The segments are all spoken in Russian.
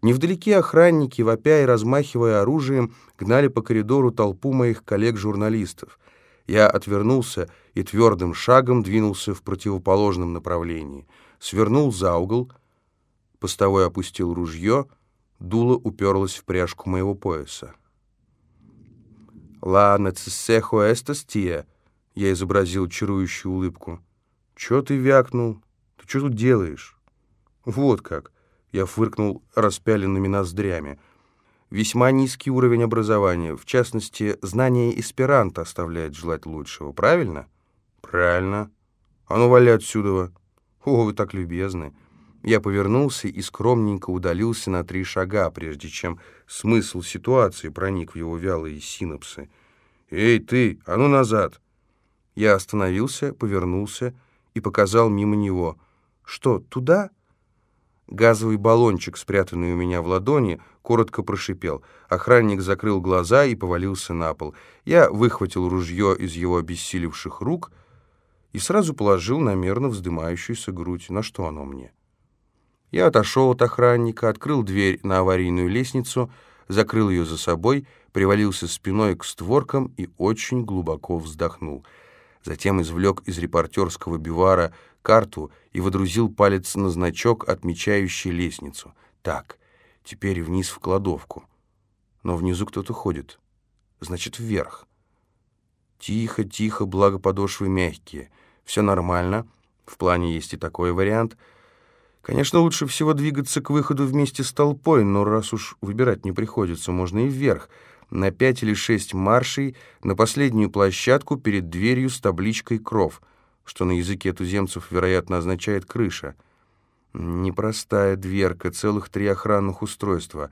Невдалеке охранники, вопя и размахивая оружием, гнали по коридору толпу моих коллег-журналистов. Я отвернулся и твердым шагом двинулся в противоположном направлении. Свернул за угол, постовой опустил ружье, дуло уперлось в пряжку моего пояса. «Ла нецесехо эстас тия», — я изобразил чарующую улыбку. «Чё ты вякнул? Ты что тут делаешь?» «Вот как!» — я фыркнул распяленными ноздрями. «Весьма низкий уровень образования. В частности, знание эсперанто оставляет желать лучшего. Правильно?» «Правильно. А ну, вали отсюда!» «О, вы так любезны!» Я повернулся и скромненько удалился на три шага, прежде чем смысл ситуации проник в его вялые синапсы. «Эй, ты, а ну назад!» Я остановился, повернулся и показал мимо него. «Что, туда?» Газовый баллончик, спрятанный у меня в ладони, коротко прошипел. Охранник закрыл глаза и повалился на пол. Я выхватил ружье из его обессилевших рук и сразу положил на мерно вздымающуюся грудь. На что оно мне? Я отошел от охранника, открыл дверь на аварийную лестницу, закрыл ее за собой, привалился спиной к створкам и очень глубоко вздохнул. Затем извлек из репортерского бивара карту и водрузил палец на значок, отмечающий лестницу. Так, теперь вниз в кладовку. Но внизу кто-то ходит. Значит, вверх. Тихо, тихо, благо подошвы мягкие. Все нормально. В плане есть и такой вариант — Конечно, лучше всего двигаться к выходу вместе с толпой, но раз уж выбирать не приходится, можно и вверх, на пять или шесть маршей, на последнюю площадку перед дверью с табличкой «Кров», что на языке туземцев, вероятно, означает «крыша». Непростая дверка, целых три охранных устройства.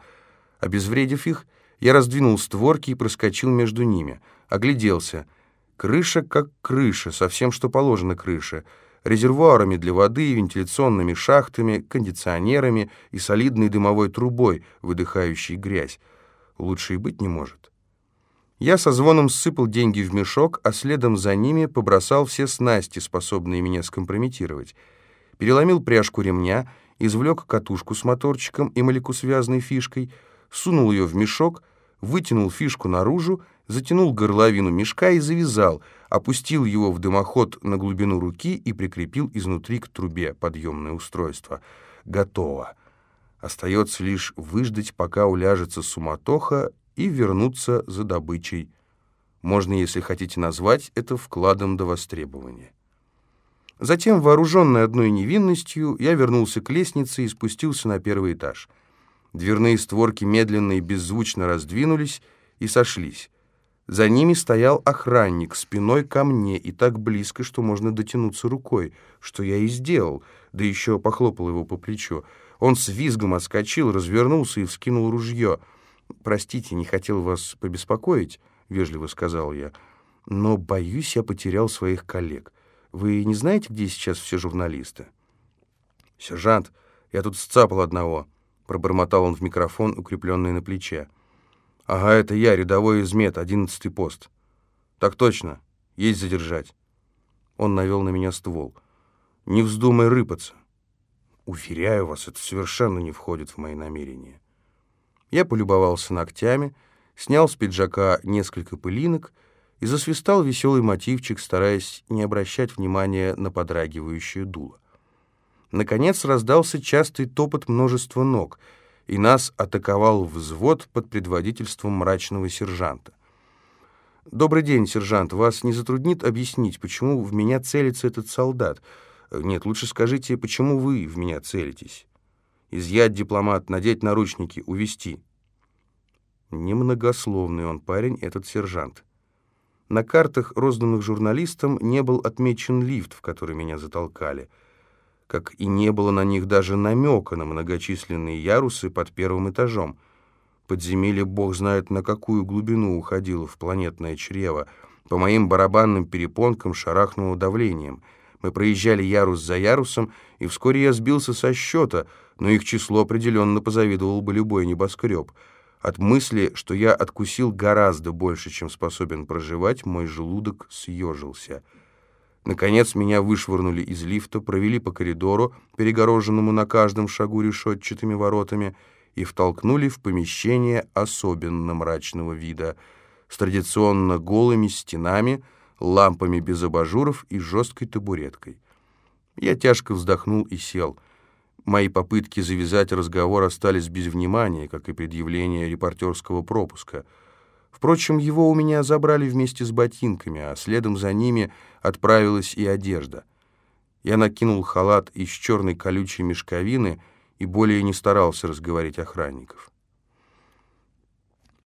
Обезвредив их, я раздвинул створки и проскочил между ними. Огляделся. Крыша как крыша, совсем что положено крыше — резервуарами для воды, вентиляционными шахтами, кондиционерами и солидной дымовой трубой, выдыхающей грязь. Лучше и быть не может. Я со звоном сыпал деньги в мешок, а следом за ними побросал все снасти, способные меня скомпрометировать. Переломил пряжку ремня, извлек катушку с моторчиком и молекусвязной фишкой, сунул ее в мешок, вытянул фишку наружу, затянул горловину мешка и завязал — опустил его в дымоход на глубину руки и прикрепил изнутри к трубе подъемное устройство. Готово. Остается лишь выждать, пока уляжется суматоха, и вернуться за добычей. Можно, если хотите назвать это вкладом до востребования. Затем, вооруженный одной невинностью, я вернулся к лестнице и спустился на первый этаж. Дверные створки медленно и беззвучно раздвинулись и сошлись. За ними стоял охранник спиной ко мне и так близко, что можно дотянуться рукой, что я и сделал, да еще похлопал его по плечу. Он с визгом отскочил, развернулся и вскинул ружье. «Простите, не хотел вас побеспокоить», — вежливо сказал я, «но, боюсь, я потерял своих коллег. Вы не знаете, где сейчас все журналисты?» «Сержант, я тут сцапал одного», — пробормотал он в микрофон, укрепленный на плече. «Ага, это я, рядовой измет, одиннадцатый пост». «Так точно. Есть задержать». Он навел на меня ствол. «Не вздумай рыпаться». «Уверяю вас, это совершенно не входит в мои намерения». Я полюбовался ногтями, снял с пиджака несколько пылинок и засвистал веселый мотивчик, стараясь не обращать внимания на подрагивающее дуло. Наконец раздался частый топот множества ног — и нас атаковал взвод под предводительством мрачного сержанта. «Добрый день, сержант. Вас не затруднит объяснить, почему в меня целится этот солдат? Нет, лучше скажите, почему вы в меня целитесь? Изъять дипломат, надеть наручники, увести. Немногословный он парень, этот сержант. На картах, розданных журналистам, не был отмечен лифт, в который меня затолкали — как и не было на них даже намека на многочисленные ярусы под первым этажом. Подземелье бог знает на какую глубину уходило в планетное чрево. По моим барабанным перепонкам шарахнуло давлением. Мы проезжали ярус за ярусом, и вскоре я сбился со счета, но их число определенно позавидовал бы любой небоскреб. От мысли, что я откусил гораздо больше, чем способен проживать, мой желудок съежился — Наконец меня вышвырнули из лифта, провели по коридору, перегороженному на каждом шагу решетчатыми воротами, и втолкнули в помещение особенно мрачного вида, с традиционно голыми стенами, лампами без абажуров и жесткой табуреткой. Я тяжко вздохнул и сел. Мои попытки завязать разговор остались без внимания, как и предъявление репортерского пропуска. Впрочем, его у меня забрали вместе с ботинками, а следом за ними отправилась и одежда. Я накинул халат из черной колючей мешковины и более не старался разговорить охранников.